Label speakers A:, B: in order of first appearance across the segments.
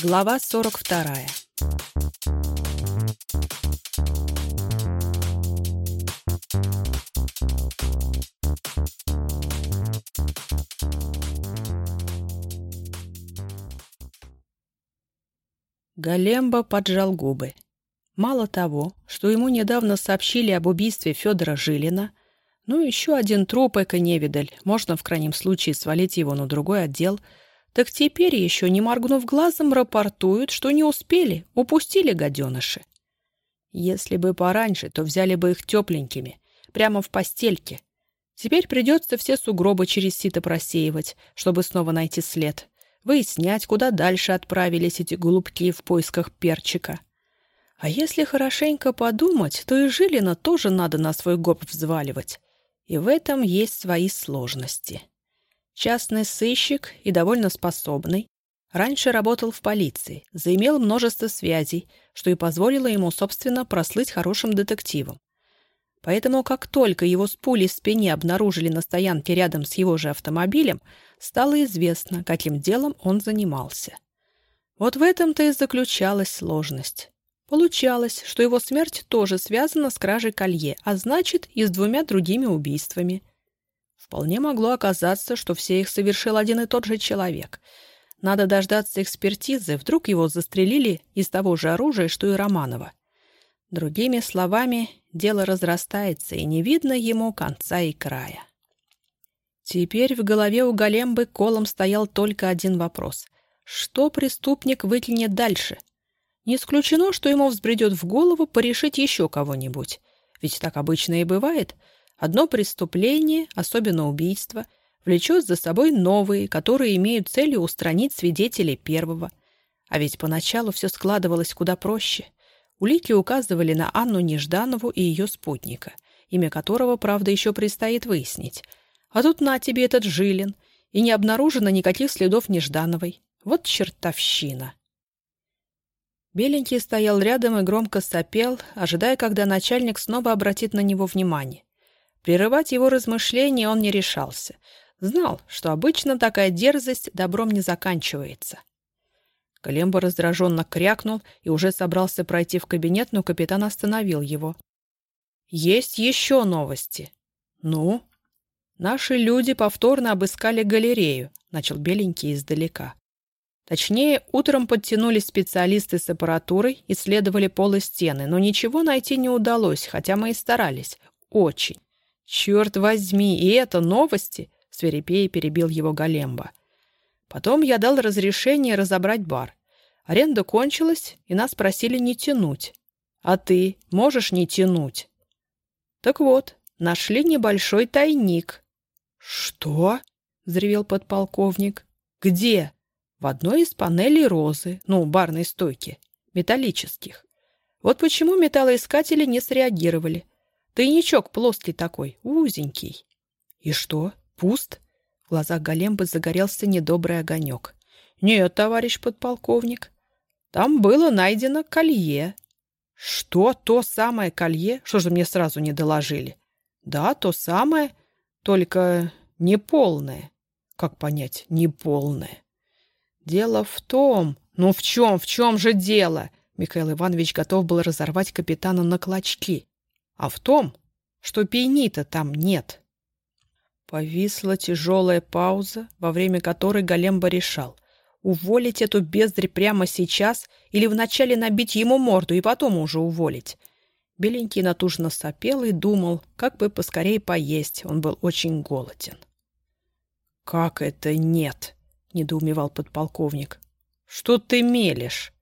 A: Глава 42. Галемба поджал губы. Мало того, что ему недавно сообщили об убийстве Федора Жилина, ну еще один труп эко-невидаль, можно в крайнем случае свалить его на другой отдел – так теперь еще, не моргнув глазом, рапортуют, что не успели, упустили гаденыши. Если бы пораньше, то взяли бы их тепленькими, прямо в постельке. Теперь придется все сугробы через сито просеивать, чтобы снова найти след. Выяснять, куда дальше отправились эти голубки в поисках перчика. А если хорошенько подумать, то и Жилина тоже надо на свой гоп взваливать. И в этом есть свои сложности. Частный сыщик и довольно способный. Раньше работал в полиции, заимел множество связей, что и позволило ему, собственно, прослыть хорошим детективом. Поэтому, как только его с пулей в спине обнаружили на стоянке рядом с его же автомобилем, стало известно, каким делом он занимался. Вот в этом-то и заключалась сложность. Получалось, что его смерть тоже связана с кражей колье, а значит, и с двумя другими убийствами. Вполне могло оказаться, что все их совершил один и тот же человек. Надо дождаться экспертизы, вдруг его застрелили из того же оружия, что и Романова. Другими словами, дело разрастается, и не видно ему конца и края. Теперь в голове у Голембы колом стоял только один вопрос. Что преступник выклинет дальше? Не исключено, что ему взбредет в голову порешить еще кого-нибудь. Ведь так обычно и бывает — Одно преступление, особенно убийство, влечет за собой новые, которые имеют целью устранить свидетелей первого. А ведь поначалу все складывалось куда проще. Улики указывали на Анну Нежданову и ее спутника, имя которого, правда, еще предстоит выяснить. А тут на тебе этот Жилин, и не обнаружено никаких следов Неждановой. Вот чертовщина. Беленький стоял рядом и громко сопел, ожидая, когда начальник снова обратит на него внимание. Прерывать его размышления он не решался. Знал, что обычно такая дерзость добром не заканчивается. Колембо раздраженно крякнул и уже собрался пройти в кабинет, но капитан остановил его. «Есть еще новости». «Ну?» «Наши люди повторно обыскали галерею», — начал Беленький издалека. Точнее, утром подтянулись специалисты с аппаратурой, исследовали пол и стены, но ничего найти не удалось, хотя мы и старались. Очень. «Черт возьми, и это новости!» — свирепея перебил его Галемба. Потом я дал разрешение разобрать бар. Аренда кончилась, и нас просили не тянуть. А ты можешь не тянуть? Так вот, нашли небольшой тайник. Что? взревел подполковник. Где? В одной из панелей розы, ну, барной стойки, металлических. Вот почему металлоискатели не среагировали. Тайничок плоский такой, узенький. И что, пуст? В глазах Голембы загорелся недобрый огонек. Нет, товарищ подполковник. Там было найдено колье. Что, то самое колье? Что же мне сразу не доложили? Да, то самое, только неполное. Как понять, неполное? Дело в том... Ну в чем, в чем же дело? Михаил Иванович готов был разорвать капитана на клочки а в том, что пейнита там нет. Повисла тяжелая пауза, во время которой Големба решал, уволить эту бездрь прямо сейчас или вначале набить ему морду и потом уже уволить. Беленький натужно сопел и думал, как бы поскорее поесть, он был очень голоден. «Как это нет?» — недоумевал подполковник. «Что ты мелешь?»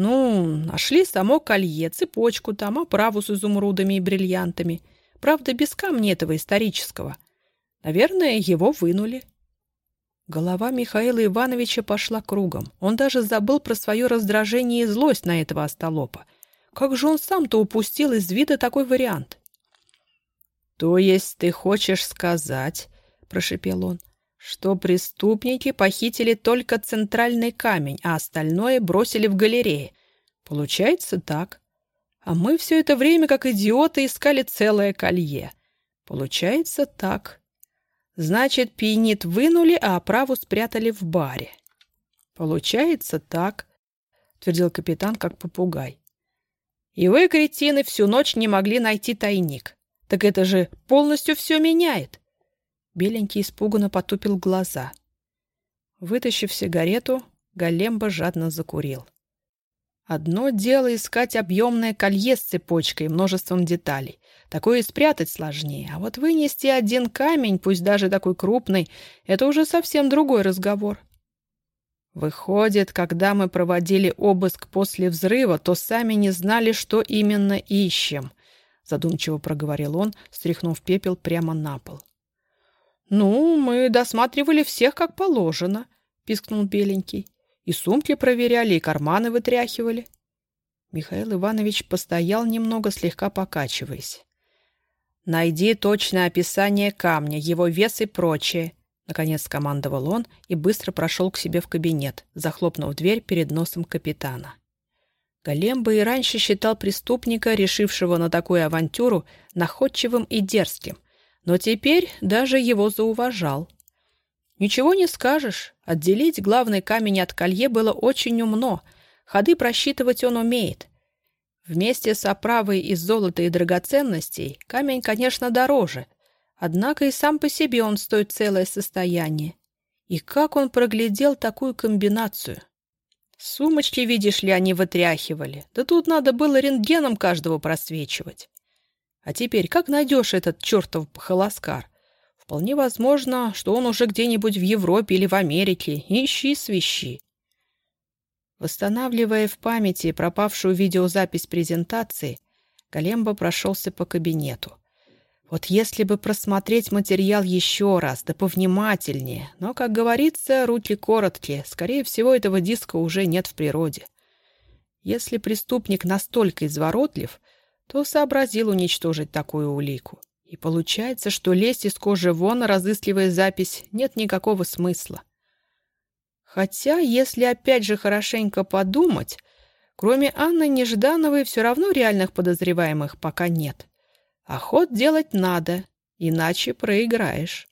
A: Ну, нашли само колье, цепочку там, оправу с изумрудами и бриллиантами. Правда, без камня этого исторического. Наверное, его вынули. Голова Михаила Ивановича пошла кругом. Он даже забыл про свое раздражение и злость на этого остолопа. Как же он сам-то упустил из вида такой вариант? — То есть ты хочешь сказать, — прошепел он, что преступники похитили только центральный камень, а остальное бросили в галерее. Получается так. А мы все это время, как идиоты, искали целое колье. Получается так. Значит, пиенит вынули, а оправу спрятали в баре. Получается так. — твердил капитан, как попугай. «И вы, кретины, всю ночь не могли найти тайник. Так это же полностью все меняет!» Беленький испуганно потупил глаза. Вытащив сигарету, Галемба жадно закурил. Одно дело искать объемное колье с цепочкой и множеством деталей. Такое и спрятать сложнее. А вот вынести один камень, пусть даже такой крупный, это уже совсем другой разговор. Выходит, когда мы проводили обыск после взрыва, то сами не знали, что именно ищем, задумчиво проговорил он, стряхнув пепел прямо на пол. Ну, мы досматривали всех как положено, пискнул беленький. И сумки проверяли, и карманы вытряхивали. Михаил Иванович постоял немного, слегка покачиваясь. «Найди точное описание камня, его вес и прочее», — наконец скомандовал он и быстро прошел к себе в кабинет, захлопнув дверь перед носом капитана. Големба и раньше считал преступника, решившего на такую авантюру, находчивым и дерзким, но теперь даже его зауважал. Ничего не скажешь. Отделить главный камень от колье было очень умно. Ходы просчитывать он умеет. Вместе с оправой из золота и драгоценностей камень, конечно, дороже. Однако и сам по себе он стоит целое состояние. И как он проглядел такую комбинацию? Сумочки, видишь ли, они вытряхивали. Да тут надо было рентгеном каждого просвечивать. А теперь как найдешь этот чертов холоскар? Вполне возможно, что он уже где-нибудь в Европе или в Америке. Ищи свищи. Восстанавливая в памяти пропавшую видеозапись презентации, Галемба прошелся по кабинету. Вот если бы просмотреть материал еще раз, да повнимательнее. Но, как говорится, руки короткие. Скорее всего, этого диска уже нет в природе. Если преступник настолько изворотлив, то сообразил уничтожить такую улику. И получается, что лезть из кожи вон, разыскивая запись, нет никакого смысла. Хотя, если опять же хорошенько подумать, кроме Анны Неждановой все равно реальных подозреваемых пока нет. А ход делать надо, иначе проиграешь.